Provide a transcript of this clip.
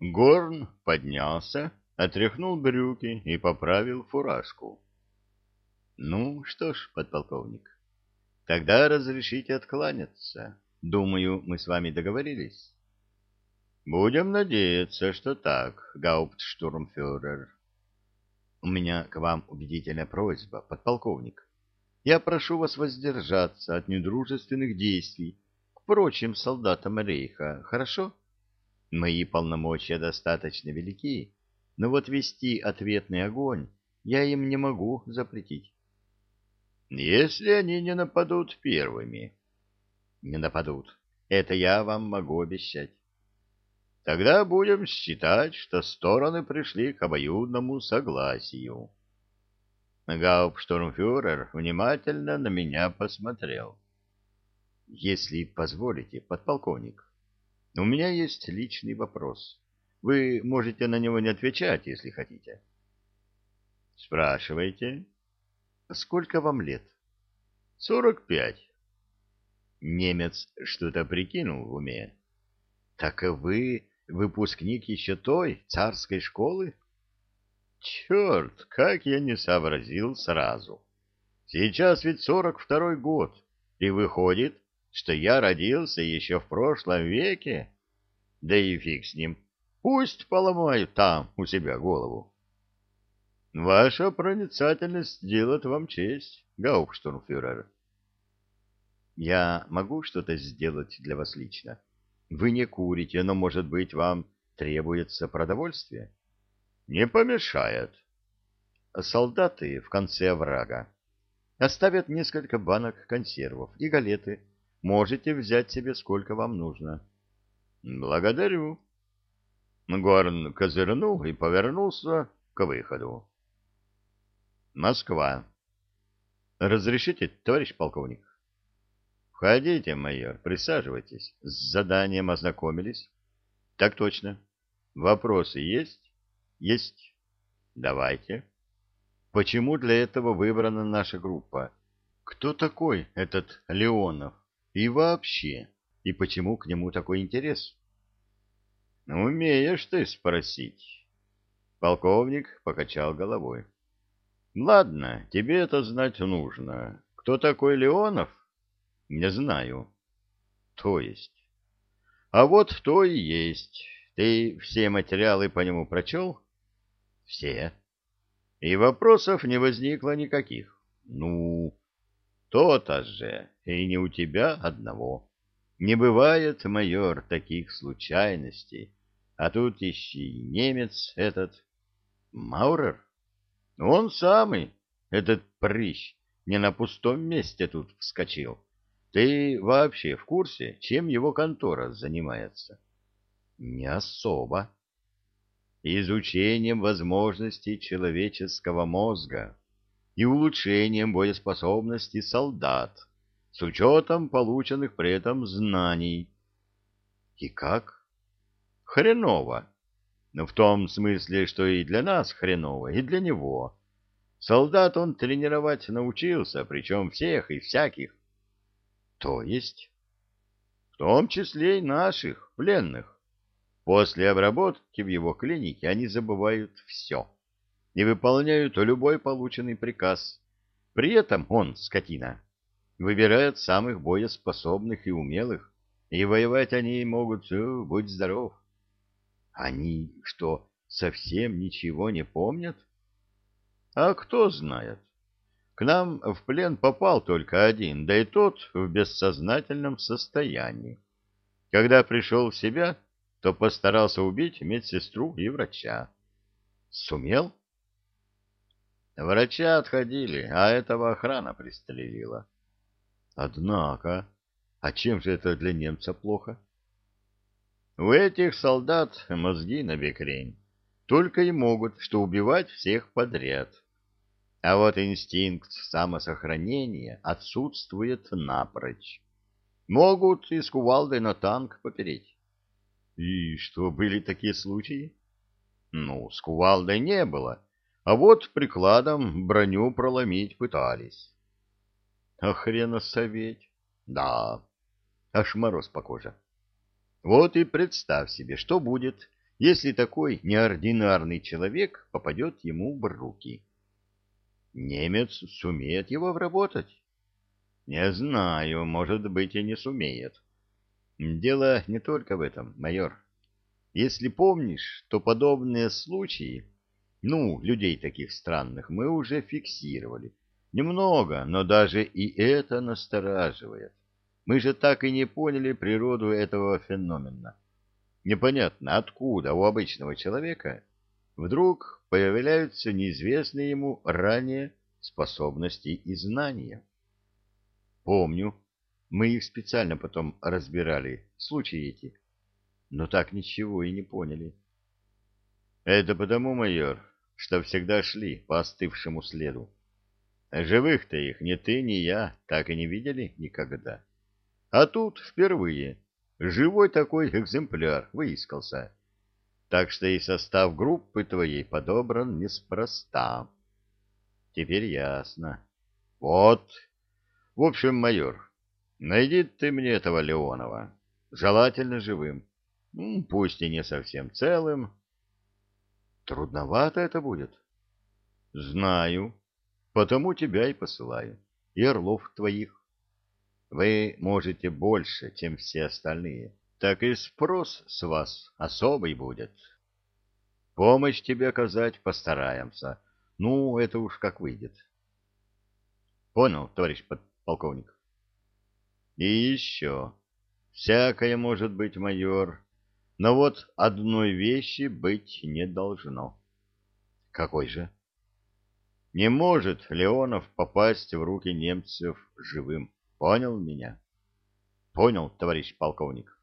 Горн поднялся, отряхнул брюки и поправил фуражку. — Ну что ж, подполковник, тогда разрешите откланяться. Думаю, мы с вами договорились. — Будем надеяться, что так, гауптштурмфюрер. — У меня к вам убедительная просьба, подполковник. Я прошу вас воздержаться от недружественных действий к прочим солдатам рейха, хорошо? Мои полномочия достаточно велики, но вот вести ответный огонь я им не могу запретить. Если они не нападут первыми. Не нападут. Это я вам могу обещать. Тогда будем считать, что стороны пришли к обоюдному согласию. Гауптштурмфюрер внимательно на меня посмотрел. Если позволите, подполковник, у меня есть личный вопрос. Вы можете на него не отвечать, если хотите. Спрашивайте. Сколько вам лет? Сорок пять. Немец что-то прикинул в уме. Так вы выпускник еще той царской школы? Черт, как я не сообразил сразу. Сейчас ведь сорок второй год, и выходит, что я родился еще в прошлом веке. Да и фиг с ним, пусть поломают там у себя голову. Ваша проницательность делает вам честь, гауптштурмфюрер. Я могу что-то сделать для вас лично? Вы не курите, но, может быть, вам требуется продовольствие? Не помешает. Солдаты в конце оврага оставят несколько банок консервов и галеты. Можете взять себе сколько вам нужно. Благодарю. Горн козырнул и повернулся к выходу. Москва. Разрешите, товарищ полковник? Входите, майор, присаживайтесь. С заданием ознакомились? Так точно. Вопросы есть? Есть. Давайте. Почему для этого выбрана наша группа? Кто такой этот Леонов? И вообще, и почему к нему такой интерес? Умеешь ты спросить. Полковник покачал головой. Ладно, тебе это знать нужно. Кто такой Леонов? Не знаю. То есть? А вот то и есть. Ты все материалы по нему прочел? Все. И вопросов не возникло никаких. Ну, то-то же, и не у тебя одного. Не бывает, майор, таких случайностей. А тут еще и немец этот, Маурер. Он самый, этот прыщ, не на пустом месте тут вскочил. Ты вообще в курсе, чем его контора занимается? Не особо. Изучением возможностей человеческого мозга и улучшением боеспособности солдат с учетом полученных при этом знаний. И как? Хреново. Но в том смысле, что и для нас хреново, и для него. Солдат он тренировать научился, причем всех и всяких. То есть? В том числе и наших, пленных. После обработки в его клинике они забывают все и выполняют любой полученный приказ. При этом он, скотина, выбирает самых боеспособных и умелых, и воевать они могут, будь здоров. Они что, совсем ничего не помнят? А кто знает? К нам в плен попал только один, да и тот в бессознательном состоянии. Когда пришел в себя, то постарался убить медсестру и врача. Сумел? Врача отходили, а этого охрана пристрелила. Однако, а чем же это для немца плохо? У этих солдат мозги на бекрень. Только и могут, что убивать всех подряд. А вот инстинкт самосохранения отсутствует напрочь. Могут и с кувалдой на танк попереть. И что, были такие случаи? Ну, с кувалдой не было, а вот прикладом броню проломить пытались. Охреносоветь. Да, аж мороз по коже. Вот и представь себе, что будет, если такой неординарный человек попадет ему в руки? Немец сумеет его обработать? Не знаю, может быть и не сумеет. Дело не только в этом, майор. Если помнишь, то подобные случаи, ну, людей таких странных, мы уже фиксировали. Немного, но даже и это настораживает. Мы же так и не поняли природу этого феномена. Непонятно, откуда у обычного человека вдруг появляются неизвестные ему ранее способности и знания. Помню, мы их специально потом разбирали, случаи эти, но так ничего и не поняли. Это потому, майор, что всегда шли по остывшему следу. Живых-то их ни ты, ни я так и не видели никогда. А тут впервые живой такой экземпляр выискался. Так что и состав группы твоей подобран неспроста. Теперь ясно. Вот. В общем, майор, найди ты мне этого Леонова. Желательно живым. Пусть и не совсем целым. Трудновато это будет. Знаю. Потому тебя и посылаю. И орлов твоих. Вы можете больше, чем все остальные. Так и спрос с вас особый будет. Помощь тебе оказать постараемся. Ну, это уж как выйдет. Понял, товарищ подполковник? И еще. Всякое может быть, майор. Но вот одной вещи быть не должно. Какой же? Не может Леонов попасть в руки немцев живым. Понял меня? Понял, товарищ полковник.